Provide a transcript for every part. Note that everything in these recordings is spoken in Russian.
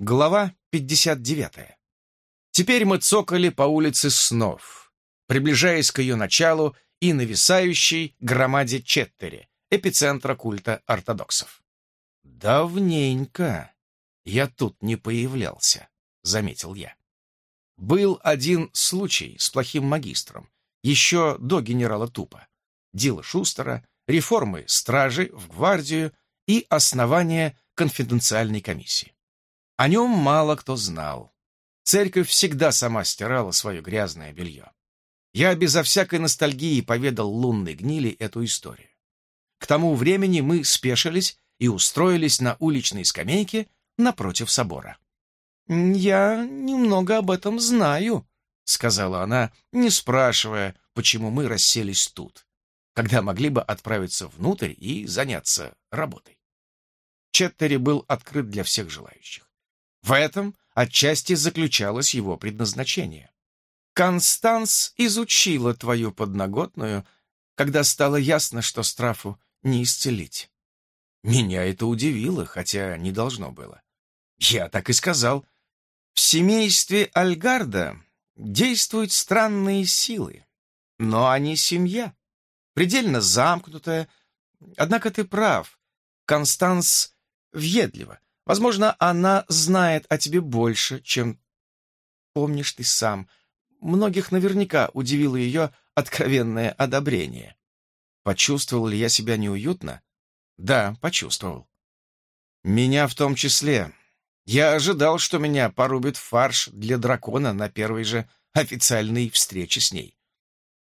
Глава 59. Теперь мы цокали по улице снов, приближаясь к ее началу и нависающей громаде Четтери, эпицентра культа ортодоксов. «Давненько я тут не появлялся», — заметил я. Был один случай с плохим магистром, еще до генерала Тупа, Дила Шустера, реформы стражи в гвардию и основания конфиденциальной комиссии. О нем мало кто знал. Церковь всегда сама стирала свое грязное белье. Я безо всякой ностальгии поведал лунной гнили эту историю. К тому времени мы спешились и устроились на уличной скамейке напротив собора. «Я немного об этом знаю», — сказала она, не спрашивая, почему мы расселись тут, когда могли бы отправиться внутрь и заняться работой. Четтери был открыт для всех желающих. В этом отчасти заключалось его предназначение. Констанс изучила твою подноготную, когда стало ясно, что Страфу не исцелить. Меня это удивило, хотя не должно было. Я так и сказал. В семействе Альгарда действуют странные силы, но они семья, предельно замкнутая. Однако ты прав, Констанс въедлива, Возможно, она знает о тебе больше, чем помнишь ты сам. Многих наверняка удивило ее откровенное одобрение. Почувствовал ли я себя неуютно? Да, почувствовал. Меня в том числе. Я ожидал, что меня порубит фарш для дракона на первой же официальной встрече с ней.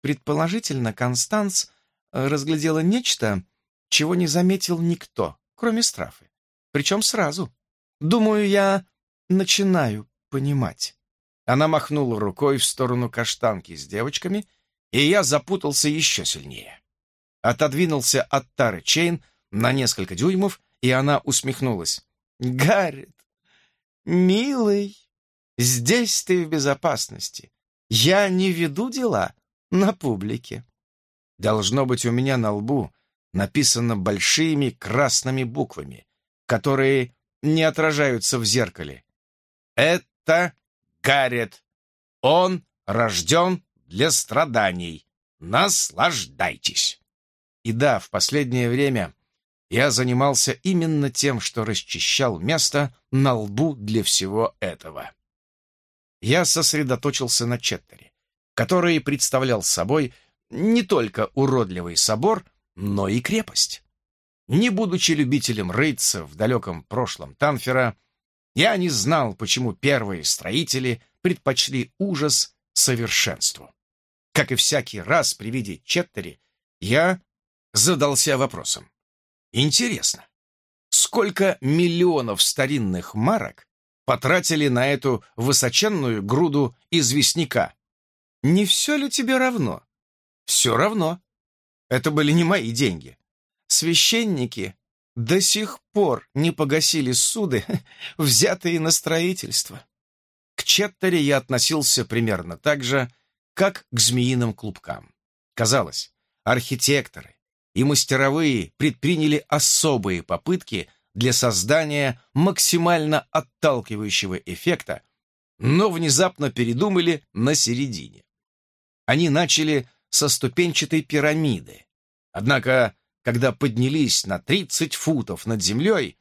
Предположительно, Констанс э, разглядела нечто, чего не заметил никто, кроме Страфы. Причем сразу. Думаю, я начинаю понимать. Она махнула рукой в сторону каштанки с девочками, и я запутался еще сильнее. Отодвинулся от Тары Чейн на несколько дюймов, и она усмехнулась. «Гаррет, милый, здесь ты в безопасности. Я не веду дела на публике». Должно быть, у меня на лбу написано большими красными буквами которые не отражаются в зеркале. Это Гаррет. Он рожден для страданий. Наслаждайтесь. И да, в последнее время я занимался именно тем, что расчищал место на лбу для всего этого. Я сосредоточился на Четтере, который представлял собой не только уродливый собор, но и крепость. Не будучи любителем рыться в далеком прошлом Танфера, я не знал, почему первые строители предпочли ужас совершенству. Как и всякий раз при виде Четтери, я задался вопросом. Интересно, сколько миллионов старинных марок потратили на эту высоченную груду известняка? Не все ли тебе равно? Все равно. Это были не мои деньги священники до сих пор не погасили суды, взятые на строительство. К Четтере я относился примерно так же, как к змеиным клубкам. Казалось, архитекторы и мастеровые предприняли особые попытки для создания максимально отталкивающего эффекта, но внезапно передумали на середине. Они начали со ступенчатой пирамиды, однако когда поднялись на 30 футов над землей,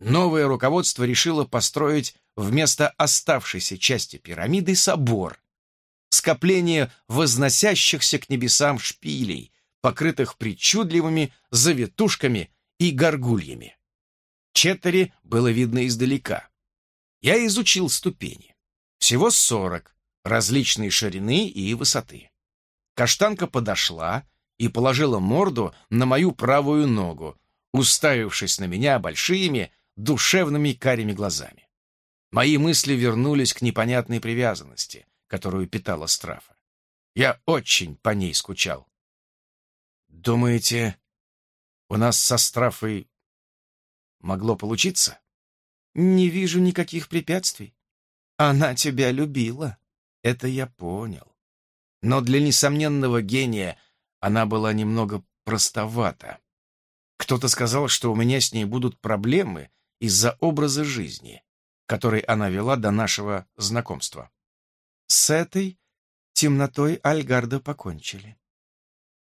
новое руководство решило построить вместо оставшейся части пирамиды собор, скопление возносящихся к небесам шпилей, покрытых причудливыми завитушками и горгульями. Четтери было видно издалека. Я изучил ступени. Всего сорок, различной ширины и высоты. Каштанка подошла и положила морду на мою правую ногу, уставившись на меня большими, душевными карими глазами. Мои мысли вернулись к непонятной привязанности, которую питала Страфа. Я очень по ней скучал. «Думаете, у нас со Страфой могло получиться?» «Не вижу никаких препятствий. Она тебя любила. Это я понял. Но для несомненного гения она была немного простовата. Кто-то сказал, что у меня с ней будут проблемы из-за образа жизни. который она вела до нашего знакомства. С этой темнотой Альгарда покончили.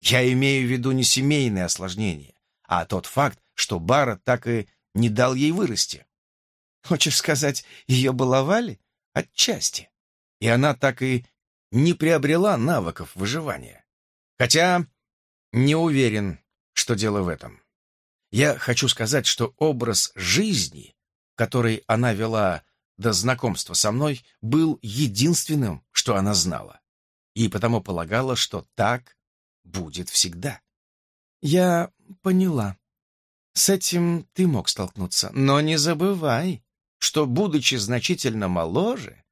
Я имею в виду не семейные осложнения, а тот факт, что Бара так и не дал ей вырасти. Хочешь сказать, ее баловали? Отчасти. И она так и не приобрела навыков выживания. Хотя не уверен, что дело в этом. Я хочу сказать, что образ жизни, который она вела до знакомства со мной, был единственным, что она знала, и потому полагала, что так будет всегда. Я поняла. С этим ты мог столкнуться, но не забывай, что, будучи значительно моложе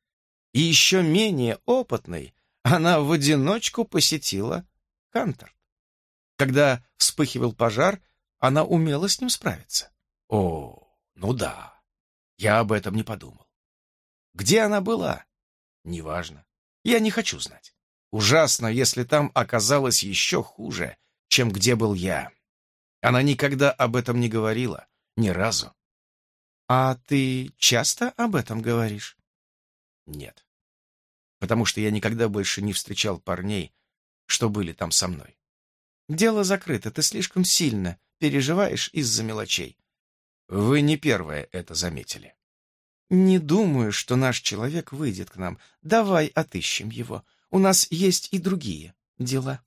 и еще менее опытной, она в одиночку посетила Хантер. Когда вспыхивал пожар, она умела с ним справиться. О, ну да, я об этом не подумал. Где она была? Неважно. Я не хочу знать. Ужасно, если там оказалось еще хуже, чем где был я. Она никогда об этом не говорила, ни разу. А ты часто об этом говоришь? Нет. Потому что я никогда больше не встречал парней, что были там со мной. Дело закрыто, ты слишком сильно переживаешь из-за мелочей. Вы не первые это заметили. Не думаю, что наш человек выйдет к нам. Давай отыщем его. У нас есть и другие дела.